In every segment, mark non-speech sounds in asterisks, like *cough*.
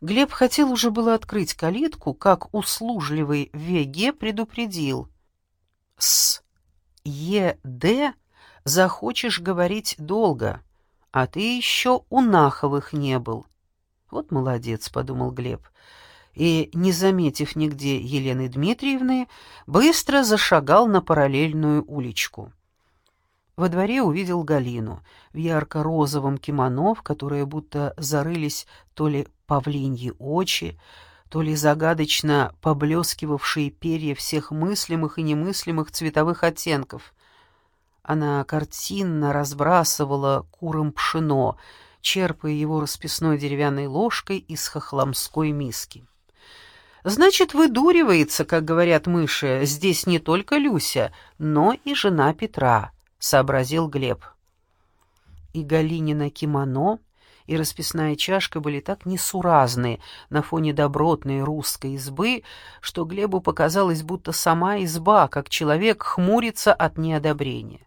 Глеб хотел уже было открыть калитку, как услужливый ВГ предупредил. «С ЕД захочешь говорить долго, а ты еще у Наховых не был». «Вот молодец», — подумал Глеб, и, не заметив нигде Елены Дмитриевны, быстро зашагал на параллельную уличку. Во дворе увидел Галину в ярко-розовом кимоно, в которое будто зарылись то ли павлиньи очи, то ли загадочно поблескивавшие перья всех мыслимых и немыслимых цветовых оттенков. Она картинно разбрасывала куром пшено, черпая его расписной деревянной ложкой из хохломской миски. «Значит, выдуривается, как говорят мыши, здесь не только Люся, но и жена Петра». — сообразил Глеб. И Галинина кимоно, и расписная чашка были так несуразны на фоне добротной русской избы, что Глебу показалось, будто сама изба, как человек, хмурится от неодобрения.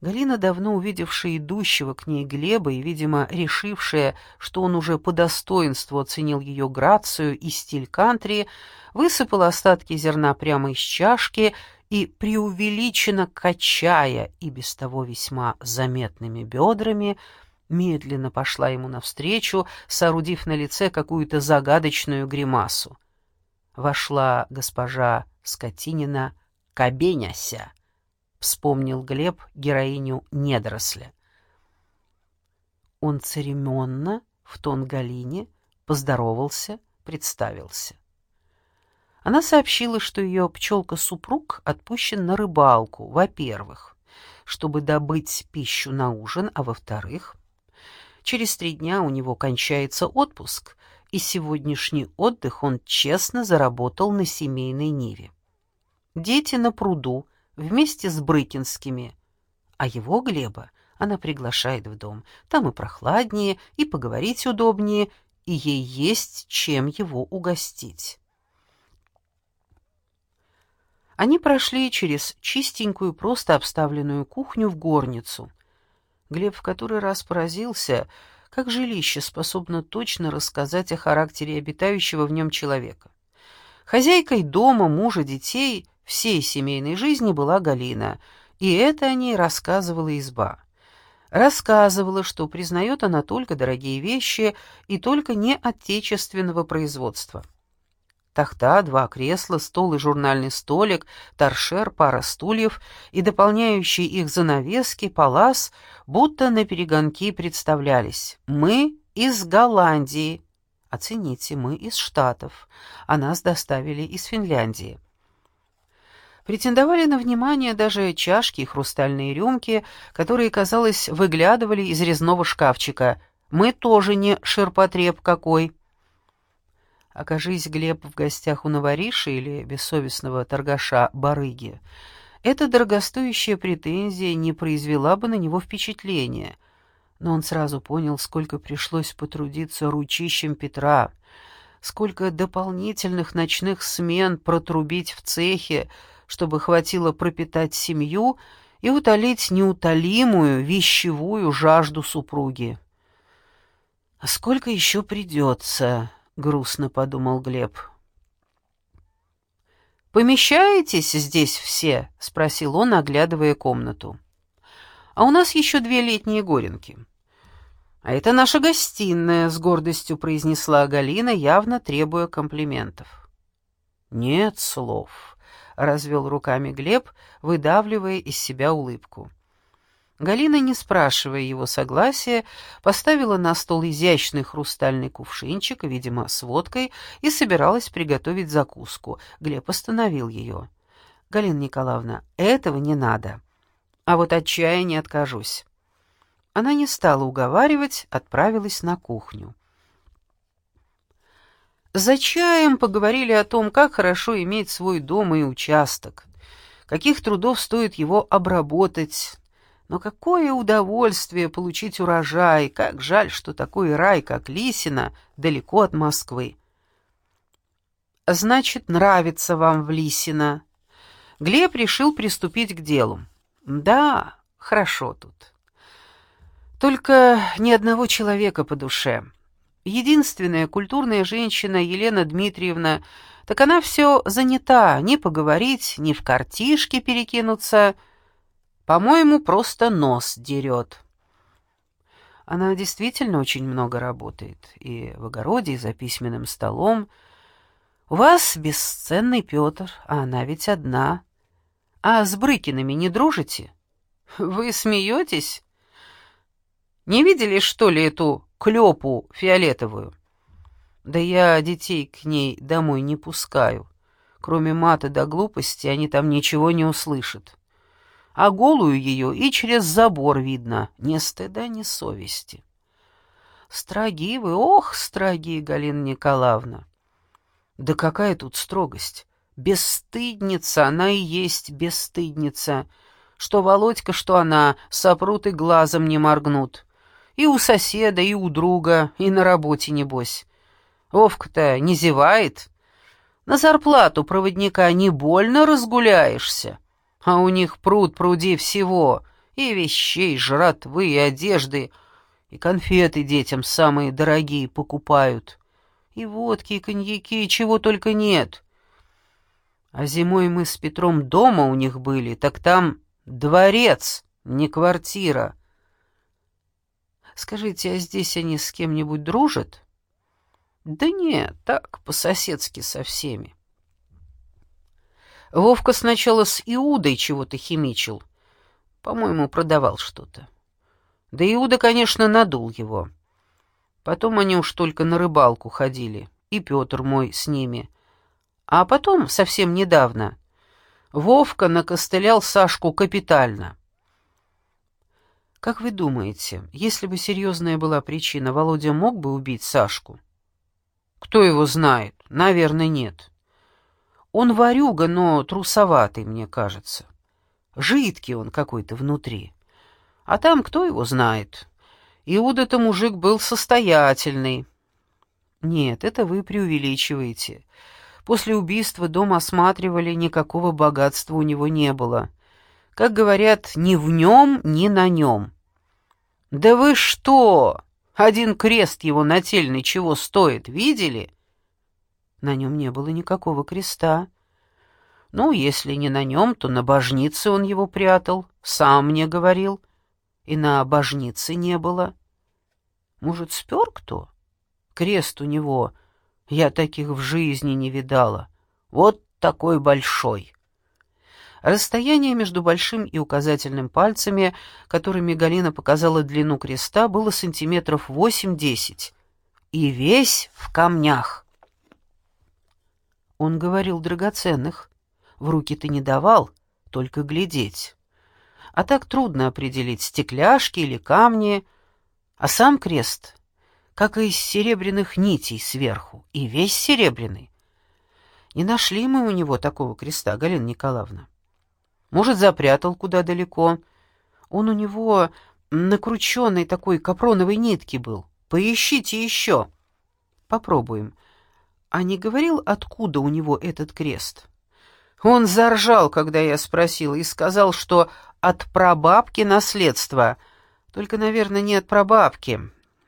Галина, давно увидевшая идущего к ней Глеба и, видимо, решившая, что он уже по достоинству оценил ее грацию и стиль кантри, высыпала остатки зерна прямо из чашки и, преувеличенно качая и без того весьма заметными бедрами, медленно пошла ему навстречу, соорудив на лице какую-то загадочную гримасу. Вошла госпожа Скотинина Кабеняся, вспомнил Глеб героиню недоросля. Он церемонно, в тон Галине, поздоровался, представился. Она сообщила, что ее пчелка-супруг отпущен на рыбалку, во-первых, чтобы добыть пищу на ужин, а во-вторых, через три дня у него кончается отпуск, и сегодняшний отдых он честно заработал на семейной ниве. Дети на пруду вместе с Брыкинскими, а его, Глеба, она приглашает в дом. Там и прохладнее, и поговорить удобнее, и ей есть чем его угостить. Они прошли через чистенькую, просто обставленную кухню в горницу. Глеб в который раз поразился, как жилище способно точно рассказать о характере обитающего в нем человека. Хозяйкой дома, мужа, детей, всей семейной жизни была Галина, и это о ней рассказывала изба. Рассказывала, что признает она только дорогие вещи и только не отечественного производства. Тахта, два кресла, стол и журнальный столик, торшер, пара стульев и дополняющие их занавески, палас, будто на перегонки представлялись. «Мы из Голландии». Оцените, мы из Штатов, а нас доставили из Финляндии. Претендовали на внимание даже чашки и хрустальные рюмки, которые, казалось, выглядывали из резного шкафчика. Мы тоже не ширпотреб какой. Окажись Глеб в гостях у новориши или бессовестного торгаша барыги, эта дорогостоящая претензия не произвела бы на него впечатления. Но он сразу понял, сколько пришлось потрудиться ручищем Петра, сколько дополнительных ночных смен протрубить в цехе, чтобы хватило пропитать семью и утолить неутолимую вещевую жажду супруги. «А сколько еще придется?» — грустно подумал Глеб. «Помещаетесь здесь все?» — спросил он, оглядывая комнату. «А у нас еще две летние горенки». «А это наша гостиная», — с гордостью произнесла Галина, явно требуя комплиментов. «Нет слов», — развел руками Глеб, выдавливая из себя улыбку. Галина, не спрашивая его согласия, поставила на стол изящный хрустальный кувшинчик, видимо, с водкой, и собиралась приготовить закуску. Глеб остановил ее. «Галина Николаевна, этого не надо. А вот от чая не откажусь». Она не стала уговаривать, отправилась на кухню. За чаем поговорили о том, как хорошо иметь свой дом и участок, каких трудов стоит его обработать, но какое удовольствие получить урожай! Как жаль, что такой рай, как Лисина, далеко от Москвы. Значит, нравится вам в Лисино. Глеб решил приступить к делу. Да, хорошо тут. Только ни одного человека по душе. Единственная культурная женщина Елена Дмитриевна, так она все занята, ни поговорить, ни в картишки перекинуться. По-моему, просто нос дерет. Она действительно очень много работает, и в огороде, и за письменным столом. У вас бесценный Петр, а она ведь одна. А с Брыкиными не дружите? Вы смеетесь? Не видели, что ли, эту клепу фиолетовую? Да я детей к ней домой не пускаю. Кроме мата до глупости они там ничего не услышат. А голую ее и через забор видно, ни стыда, ни совести. Строги вы, ох, строги, Галина Николаевна. Да какая тут строгость? Бесстыдница, она и есть бесстыдница. Что Володька, что она, сопрут и глазом не моргнут. И у соседа, и у друга, и на работе, небось. Вовка-то не зевает. На зарплату проводника не больно разгуляешься. А у них пруд пруди всего. И вещей, жратвы, и одежды. И конфеты детям самые дорогие покупают. И водки, и коньяки, и чего только нет. А зимой мы с Петром дома у них были, так там дворец, не квартира. Скажите, а здесь они с кем-нибудь дружат? Да нет, так, по-соседски со всеми. Вовка сначала с Иудой чего-то химичил. По-моему, продавал что-то. Да Иуда, конечно, надул его. Потом они уж только на рыбалку ходили, и Петр мой с ними. А потом, совсем недавно, Вовка накостылял Сашку капитально. Как вы думаете, если бы серьезная была причина, Володя мог бы убить Сашку? Кто его знает? Наверное, нет. Он ворюга, но трусоватый, мне кажется. Жидкий он какой-то внутри. А там кто его знает? Иуда-то мужик был состоятельный. Нет, это вы преувеличиваете. После убийства дом осматривали, никакого богатства у него не было. Как говорят, ни в нем, ни на нем. «Да вы что? Один крест его нательный чего стоит, видели?» На нем не было никакого креста. Ну, если не на нем, то на божнице он его прятал, сам мне говорил. И на божнице не было. Может, спер кто? Крест у него, я таких в жизни не видала. Вот такой большой. Расстояние между большим и указательным пальцами, которыми Галина показала длину креста, было сантиметров восемь-десять. И весь в камнях. Он говорил драгоценных. В руки ты не давал, только глядеть. А так трудно определить, стекляшки или камни. А сам крест, как из серебряных нитей сверху, и весь серебряный. Не нашли мы у него такого креста, Галина Николаевна. Может, запрятал куда далеко. Он у него накрученной такой капроновой нитки был. Поищите еще. Попробуем. А не говорил, откуда у него этот крест? Он заржал, когда я спросил, и сказал, что от прабабки наследство. Только, наверное, не от прабабки,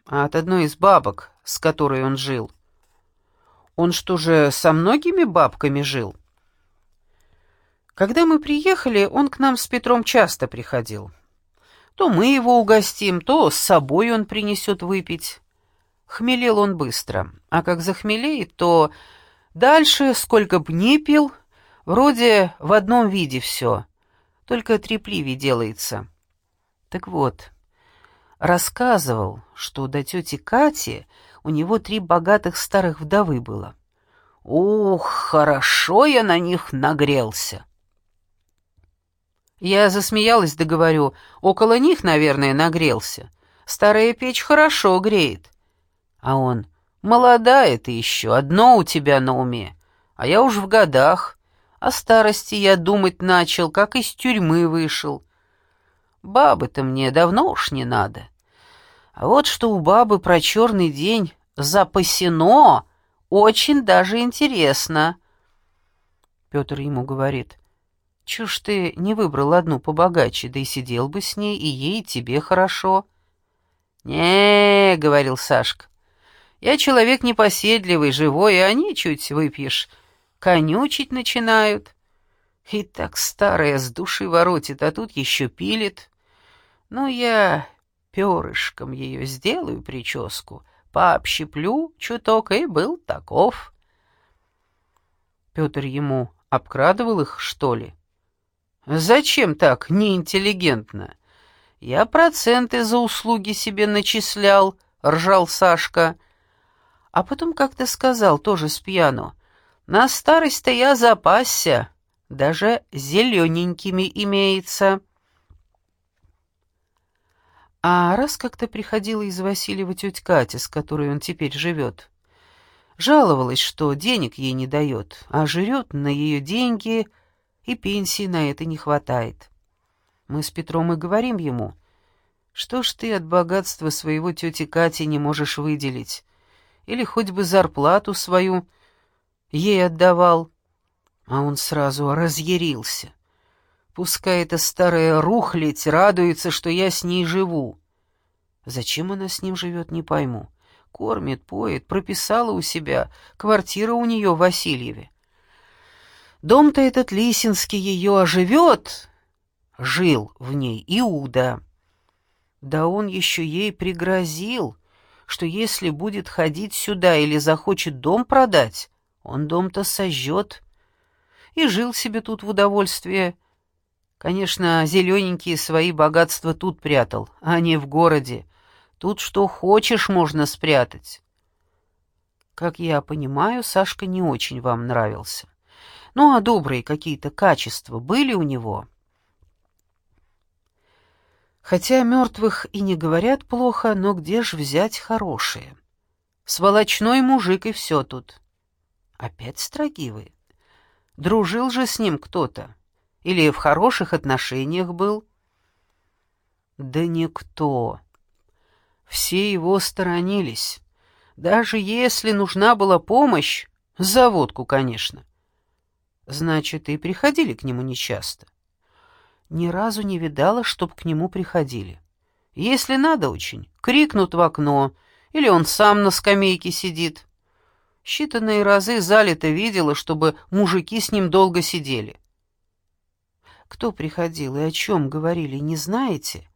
а от одной из бабок, с которой он жил. Он что же, со многими бабками жил? Когда мы приехали, он к нам с Петром часто приходил. То мы его угостим, то с собой он принесет выпить. Хмелел он быстро, а как захмелеет, то дальше, сколько б ни пил, вроде в одном виде все, только трепливее делается. Так вот, рассказывал, что до тети Кати у него три богатых старых вдовы было. Ух, хорошо я на них нагрелся. Я засмеялась, да говорю, около них, наверное, нагрелся. Старая печь хорошо греет. А он, молодая ты еще, одно у тебя на уме. А я уж в годах. О старости я думать начал, как из тюрьмы вышел. Бабы-то мне давно уж не надо. А вот что у бабы про черный день запасено, очень даже интересно. Петр ему говорит — ж ты не выбрал одну побогаче, да и сидел бы с ней, и ей, и тебе хорошо?» «Не, — говорил Сашка, — Я человек непоседливый, живой, и они, чуть выпьешь, конючить начинают. И так старая с души воротит, а тут еще пилит. Ну, я перышком ее сделаю прическу, пообщеплю чуток, и был таков. Петр ему обкрадывал их, что ли? Зачем так неинтеллигентно? Я проценты за услуги себе начислял, ржал Сашка. А потом как-то сказал, тоже с пьяну, на старость-то я запасся, даже зелененькими имеется. А раз как-то приходила из Васильева тетя Катя, с которой он теперь живет, жаловалась, что денег ей не дает, а жрет на ее деньги, и пенсии на это не хватает. Мы с Петром и говорим ему, что ж ты от богатства своего тети Кати не можешь выделить, или хоть бы зарплату свою ей отдавал. А он сразу разъярился. Пускай эта старая рухлядь радуется, что я с ней живу. Зачем она с ним живет, не пойму. Кормит, поет, прописала у себя, квартира у нее в Васильеве. Дом-то этот Лисинский ее оживет. Жил в ней Иуда. Да он еще ей пригрозил, что если будет ходить сюда или захочет дом продать, он дом-то сожжет. И жил себе тут в удовольствие. Конечно, зелененькие свои богатства тут прятал, а не в городе. Тут что хочешь можно спрятать. Как я понимаю, Сашка не очень вам нравился. Ну, а добрые какие-то качества были у него? Хотя мертвых и не говорят плохо, но где ж взять хорошие? Сволочной мужик и все тут. Опять строги Дружил же с ним кто-то? Или в хороших отношениях был? Да никто. Все его сторонились. Даже если нужна была помощь, за водку, конечно. Значит, и приходили к нему нечасто. Ни разу не видала, чтоб к нему приходили. Если надо очень, крикнут в окно, или он сам на скамейке сидит. Считанные разы залито видела, чтобы мужики с ним долго сидели. Кто приходил и о чем говорили, не знаете?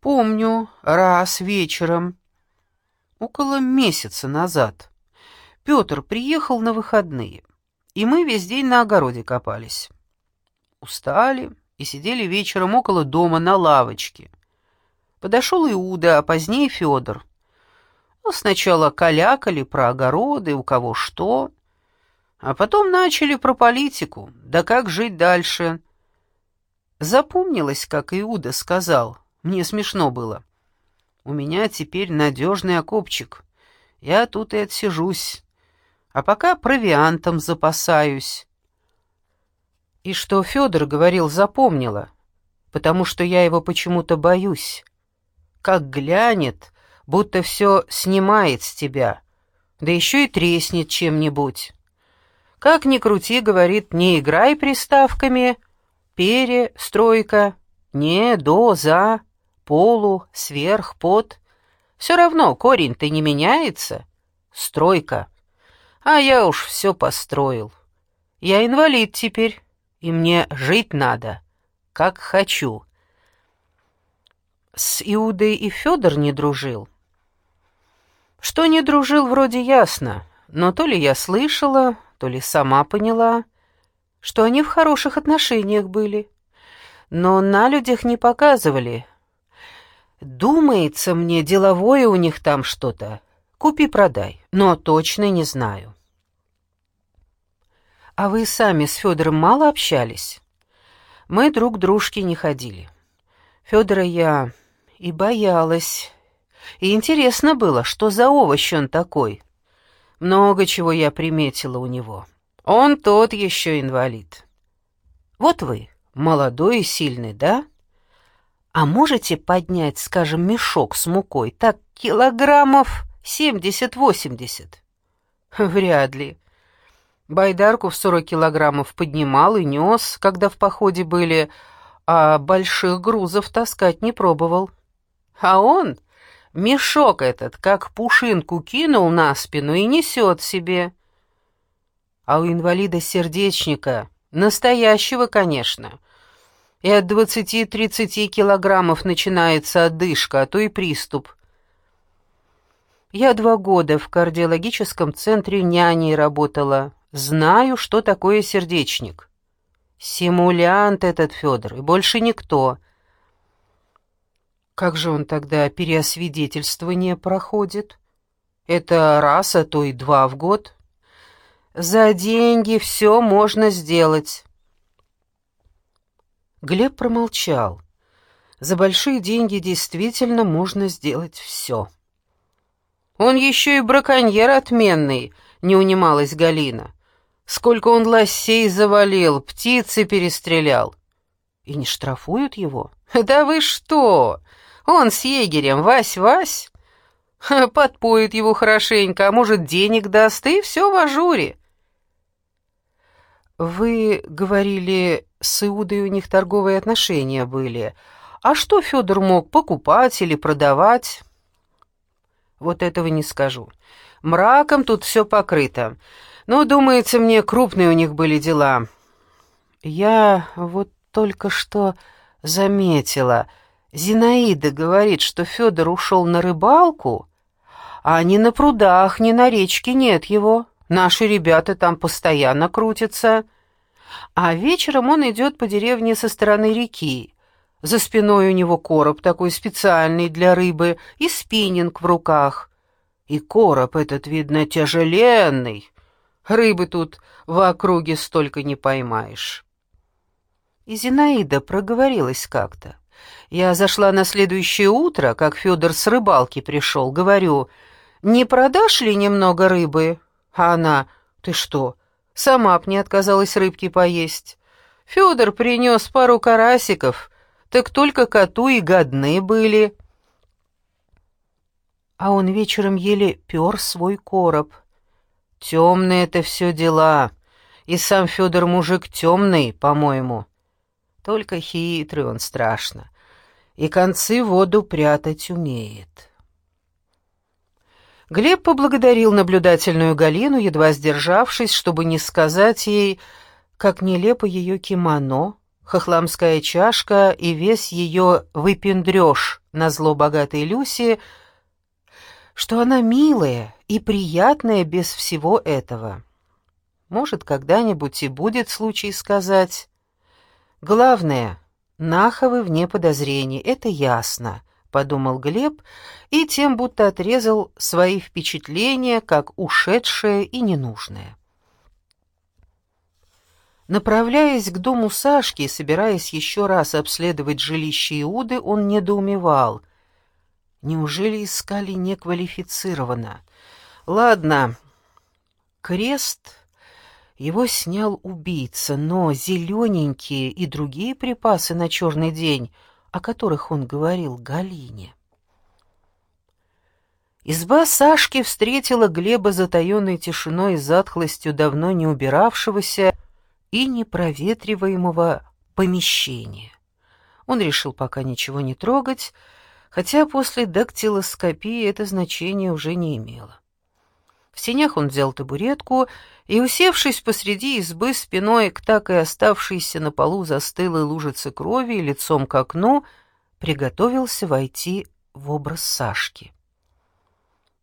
Помню, раз вечером, около месяца назад, Петр приехал на выходные и мы весь день на огороде копались. Устали и сидели вечером около дома на лавочке. Подошел Иуда, а позднее Федор. Ну, сначала калякали про огороды, у кого что, а потом начали про политику, да как жить дальше. Запомнилось, как Иуда сказал, мне смешно было. У меня теперь надежный окопчик, я тут и отсижусь а пока провиантом запасаюсь. И что Федор говорил, запомнила, потому что я его почему-то боюсь. Как глянет, будто все снимает с тебя, да еще и треснет чем-нибудь. Как ни крути, говорит, не играй приставками, пере, стройка, не, до, за, полу, сверх, под. Все равно корень-то не меняется. Стройка. А я уж все построил. Я инвалид теперь, и мне жить надо, как хочу. С Иудой и Федор не дружил. Что не дружил, вроде ясно, но то ли я слышала, то ли сама поняла, что они в хороших отношениях были, но на людях не показывали. Думается мне, деловое у них там что-то, Купи-продай, но точно не знаю. А вы сами с Федором мало общались? Мы друг дружки не ходили. Федора я и боялась. И интересно было, что за овощ он такой. Много чего я приметила у него. Он тот еще инвалид. Вот вы, молодой и сильный, да? А можете поднять, скажем, мешок с мукой, так килограммов Семьдесят-восемьдесят. Вряд ли. Байдарку в сорок килограммов поднимал и нес, когда в походе были, а больших грузов таскать не пробовал. А он Мешок этот, как пушинку кинул на спину и несет себе. А у инвалида сердечника, настоящего, конечно, и от двадцати-тридцати килограммов начинается одышка, а то и приступ. Я два года в кардиологическом центре няней работала. Знаю, что такое сердечник. Симулянт этот Федор, и больше никто. Как же он тогда переосвидетельствование проходит? Это раз, а то и два в год. За деньги все можно сделать. Глеб промолчал. За большие деньги действительно можно сделать все. Он еще и браконьер отменный, не унималась Галина. Сколько он лосей завалил, птицы перестрелял. И не штрафуют его? *laughs* Да вы что? Он с егерем, Вась-Вась. Подпоет его хорошенько, а может, денег даст, и все в ажуре. Вы говорили, с Иудой у них торговые отношения были. А что Федор мог покупать или продавать? Вот этого не скажу. Мраком тут все покрыто. Но, думается мне, крупные у них были дела. Я вот только что заметила. Зинаида говорит, что Федор ушел на рыбалку, а ни на прудах, ни на речке нет его. Наши ребята там постоянно крутятся. А вечером он идет по деревне со стороны реки. За спиной у него короб такой специальный для рыбы и спиннинг в руках. И короб этот, видно, тяжеленный. Рыбы тут в округе столько не поймаешь. И Зинаида проговорилась как-то. Я зашла на следующее утро, как Федор с рыбалки пришел, говорю, «Не продашь ли немного рыбы?» А она, «Ты что, сама б не отказалась рыбки поесть?» Федор принес пару карасиков — так только коту и годны были. А он вечером еле пер свой короб. Темные это все дела, и сам Федор мужик темный, по-моему. Только хитрый он страшно, и концы воду прятать умеет. Глеб поблагодарил наблюдательную Галину, едва сдержавшись, чтобы не сказать ей, как нелепо ее кимоно, хохламская чашка и весь ее выпендрёж на зло богатой Люси, что она милая и приятная без всего этого. Может, когда-нибудь и будет случай сказать. Главное, Наховы вне подозрений, это ясно, — подумал Глеб, и тем будто отрезал свои впечатления, как ушедшее и ненужное. Направляясь к дому Сашки и собираясь еще раз обследовать жилище Иуды, он недоумевал. Неужели искали неквалифицированно? Ладно, крест его снял убийца, но зелененькие и другие припасы на черный день, о которых он говорил Галине. Изба Сашки встретила Глеба затаенной тишиной и затхлостью давно не убиравшегося, и непроветриваемого помещения. Он решил пока ничего не трогать, хотя после дактилоскопии это значение уже не имело. В сенях он взял табуретку и, усевшись посреди избы спиной к так и оставшейся на полу застылой лужице крови и лицом к окну, приготовился войти в образ Сашки.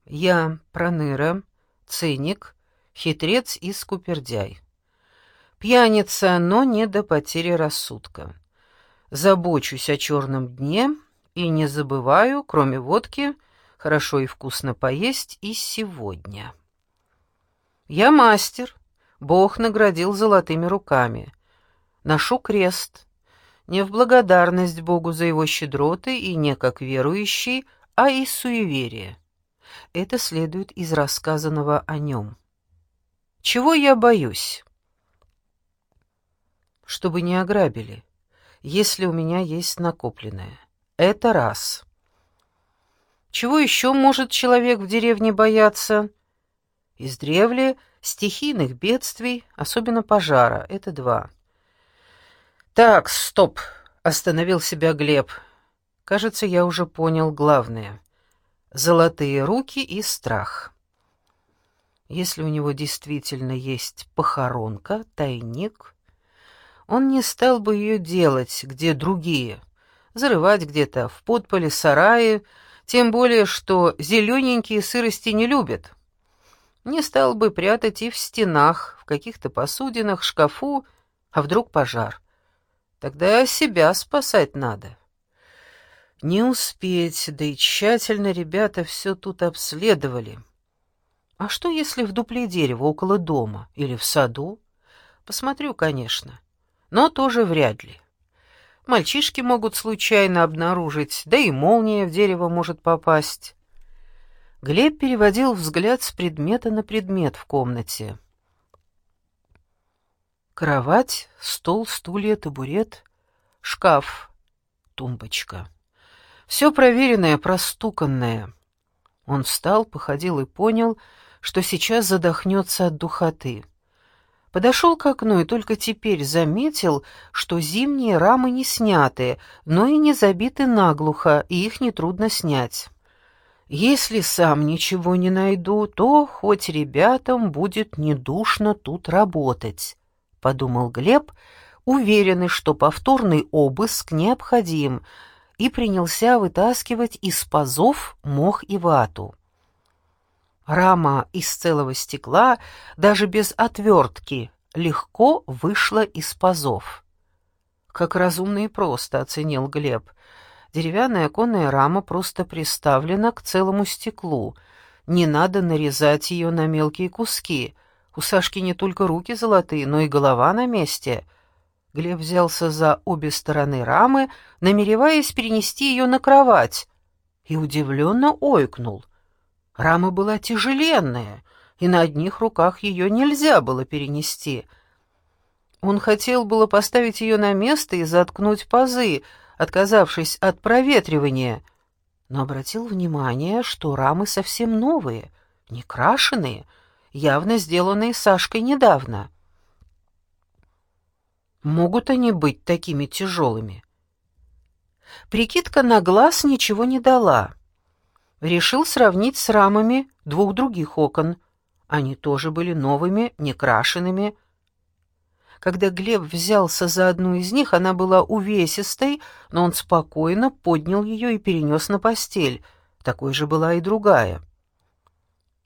«Я проныра, циник, хитрец и скупердяй. Пьяница, но не до потери рассудка. Забочусь о черном дне и не забываю, кроме водки, хорошо и вкусно поесть и сегодня. Я мастер, Бог наградил золотыми руками. Ношу крест, не в благодарность Богу за его щедроты и не как верующий, а из суеверия. Это следует из рассказанного о нем. Чего я боюсь? чтобы не ограбили, если у меня есть накопленное. Это раз. Чего еще может человек в деревне бояться? Издревле стихийных бедствий, особенно пожара. Это два. Так, стоп, остановил себя Глеб. Кажется, я уже понял главное. Золотые руки и страх. Если у него действительно есть похоронка, тайник, он не стал бы ее делать, где другие, зарывать где-то в подполе сарае, тем более, что зелененькие сырости не любят. Не стал бы прятать и в стенах, в каких-то посудинах, шкафу, а вдруг пожар. Тогда себя спасать надо. Не успеть, да и тщательно ребята все тут обследовали. А что, если в дупле дерева около дома или в саду? Посмотрю, конечно, но тоже вряд ли. Мальчишки могут случайно обнаружить, да и молния в дерево может попасть. Глеб переводил взгляд с предмета на предмет в комнате. Кровать, стол, стулья, табурет, шкаф, тумбочка. Все проверенное, простуканное. Он встал, походил и понял, что сейчас задохнется от духоты. Подошел к окну и только теперь заметил, что зимние рамы не сняты, но и не забиты наглухо, и их нетрудно снять. Если сам ничего не найду, то хоть ребятам будет недушно тут работать подумал Глеб, уверенный, что повторный обыск необходим, и принялся вытаскивать из пазов мох и вату. Рама из целого стекла, даже без отвертки, легко вышла из пазов. Как разумно и просто оценил Глеб. Деревянная оконная рама просто приставлена к целому стеклу. Не надо нарезать ее на мелкие куски — у Сашки не только руки золотые, но и голова на месте. Глеб взялся за обе стороны рамы, намереваясь перенести ее на кровать, и удивленно ойкнул. Рама была тяжеленная, и на одних руках ее нельзя было перенести. Он хотел было поставить ее на место и заткнуть пазы, отказавшись от проветривания, но обратил внимание, что рамы совсем новые, не крашеные, явно сделанные Сашкой недавно. Могут они быть такими тяжелыми? Прикидка на глаз ничего не дала. Решил сравнить с рамами двух других окон. Они тоже были новыми, некрашенными. Когда Глеб взялся за одну из них, она была увесистой, но он спокойно поднял ее и перенес на постель. Такой же была и другая.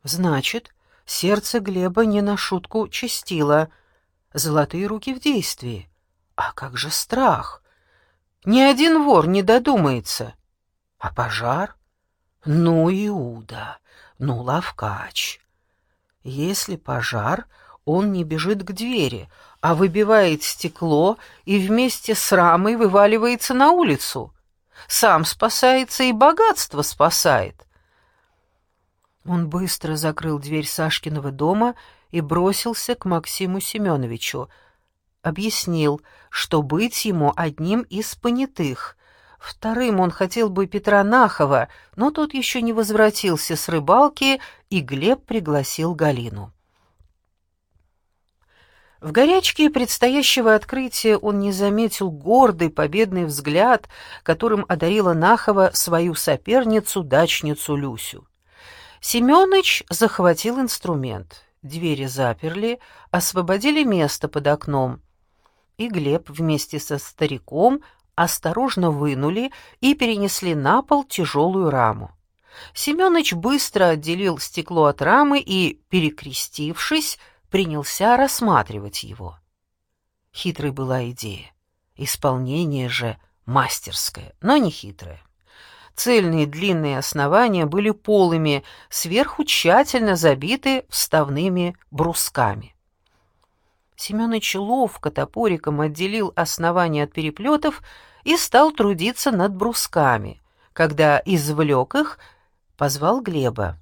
Значит, Сердце Глеба не на шутку чистило. Золотые руки в действии. А как же страх? Ни один вор не додумается. А пожар? Ну, Иуда, ну, Лавкач. Если пожар, он не бежит к двери, а выбивает стекло и вместе с рамой вываливается на улицу. Сам спасается и богатство спасает. Он быстро закрыл дверь Сашкиного дома и бросился к Максиму Семеновичу. Объяснил, что быть ему одним из понятых. Вторым он хотел бы Петра Нахова, но тот еще не возвратился с рыбалки, и Глеб пригласил Галину. В горячке предстоящего открытия он не заметил гордый победный взгляд, которым одарила Нахова свою соперницу, дачницу Люсю. Семёныч захватил инструмент. Двери заперли, освободили место под окном. И Глеб вместе со стариком осторожно вынули и перенесли на пол тяжелую раму. Семёныч быстро отделил стекло от рамы и, перекрестившись, принялся рассматривать его. Хитрой была идея. Исполнение же мастерское, но не хитрое. Цельные длинные основания были полыми, сверху тщательно забиты вставными брусками. Семёныч ловко топориком отделил основание от переплетов и стал трудиться над брусками. Когда извлек их, позвал Глеба.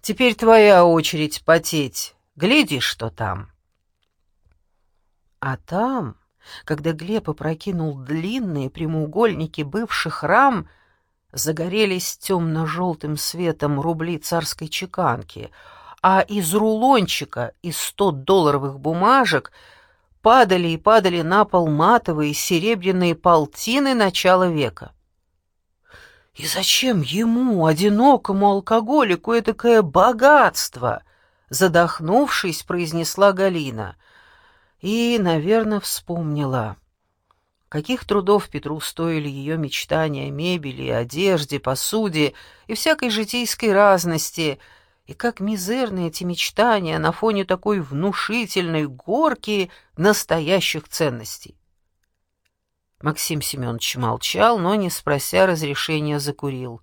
«Теперь твоя очередь потеть. Гляди, что там». А там, когда Глеб опрокинул длинные прямоугольники бывших рам, загорелись темно-желтым светом рубли царской чеканки, а из рулончика из сто долларовых бумажек падали и падали на пол матовые серебряные полтины начала века. И зачем ему, одинокому алкоголику, этакое богатство? Задохнувшись, произнесла Галина. И, наверное, вспомнила. Каких трудов Петру стоили ее мечтания о мебели, одежде, посуде и всякой житейской разности, и как мизерны эти мечтания на фоне такой внушительной горки настоящих ценностей. Максим Семенович молчал, но, не спрося разрешения, закурил.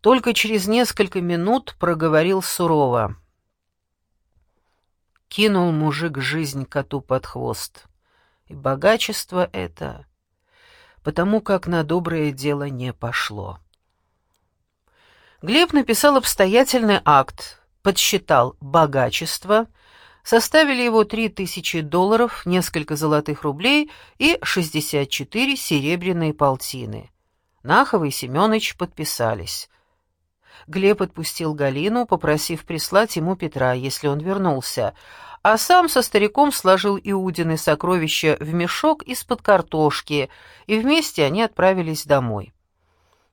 Только через несколько минут проговорил сурово. Кинул мужик жизнь коту под хвост. И богачество это, потому как на доброе дело не пошло. Глеб написал обстоятельный акт, подсчитал богачество — Составили его 3000 долларов, несколько золотых рублей и 64 серебряные полтины. Нахова и Семёныч подписались. Глеб отпустил Галину, попросив прислать ему Петра, если он вернулся, а сам со стариком сложил Иудины сокровища в мешок из-под картошки, и вместе они отправились домой.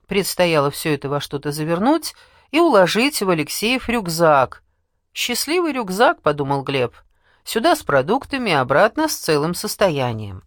Предстояло все это во что-то завернуть и уложить в Алексеев рюкзак — «Счастливый рюкзак», — подумал Глеб. «Сюда с продуктами, обратно с целым состоянием».